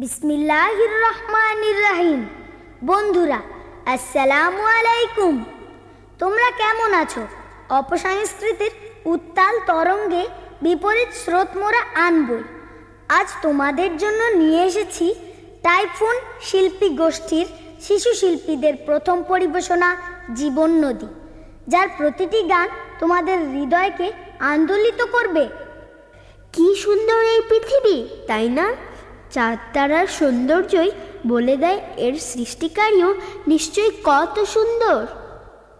বিসমিল্লাহির রহমানির রহিম বন্ধুরা, আসসালামু আলাইকুম। তোমরা কেমন আছো? অপসংস্কৃতির উত্তাল তরঙ্গে বিপরীত স্রোত মোরা আনবই। আজ তোমাদের জন্য নিয়ে এসেছি টাইফুন শিল্পী গোষ্ঠীর শিশু শিল্পীদের প্রথম পরিবেশনা জীবন নদী, যার প্রতিটি গান তোমাদের হৃদয়কে আন্দোলিত করবে। কি সুন্দর এই পৃথিবী, তাই না? চাঁদ তারার সৌন্দর্যই বলে দেয় এর সৃষ্টিকারীও নিশ্চয়ই কত সুন্দর।